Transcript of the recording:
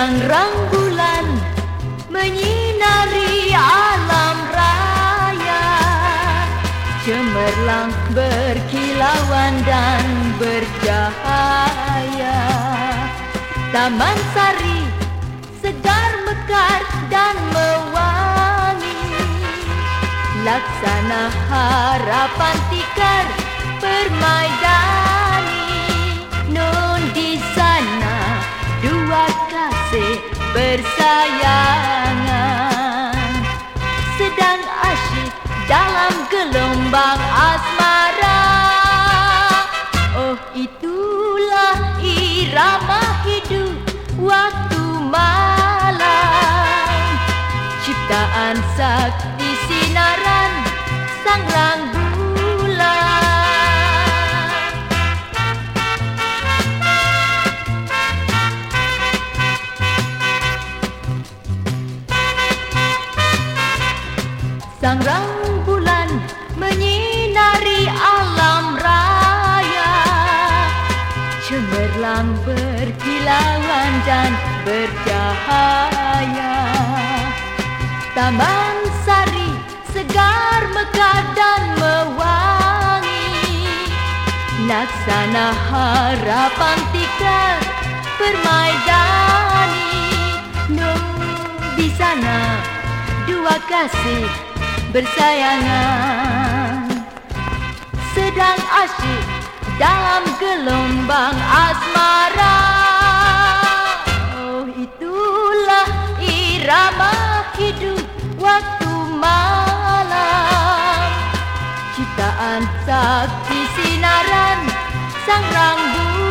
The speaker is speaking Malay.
dan rambulan menyinari alam raya. Cemerlang berkilauan dan bercahaya. Taman sari segar mekar dan mewangi. Laksana harapan tikar permaidani. Nun di sana dua kali kasih bersayangan. Sedang asyik dalam gelombang asmara. Oh itulah irama hidup waktu malam. Ciptaan sakti Sang rembulan menyinari alam raya. Cemerlang berkilauan dan bercahaya. Taman sari segar mekar dan mewangi. Laksana harapan tikar permaidani. No di sana dua kasih bersayangan. Sedang asyik dalam gelombang asmara. Oh itulah irama hidup waktu malam. Ciptaan sakti sinaran sang rambut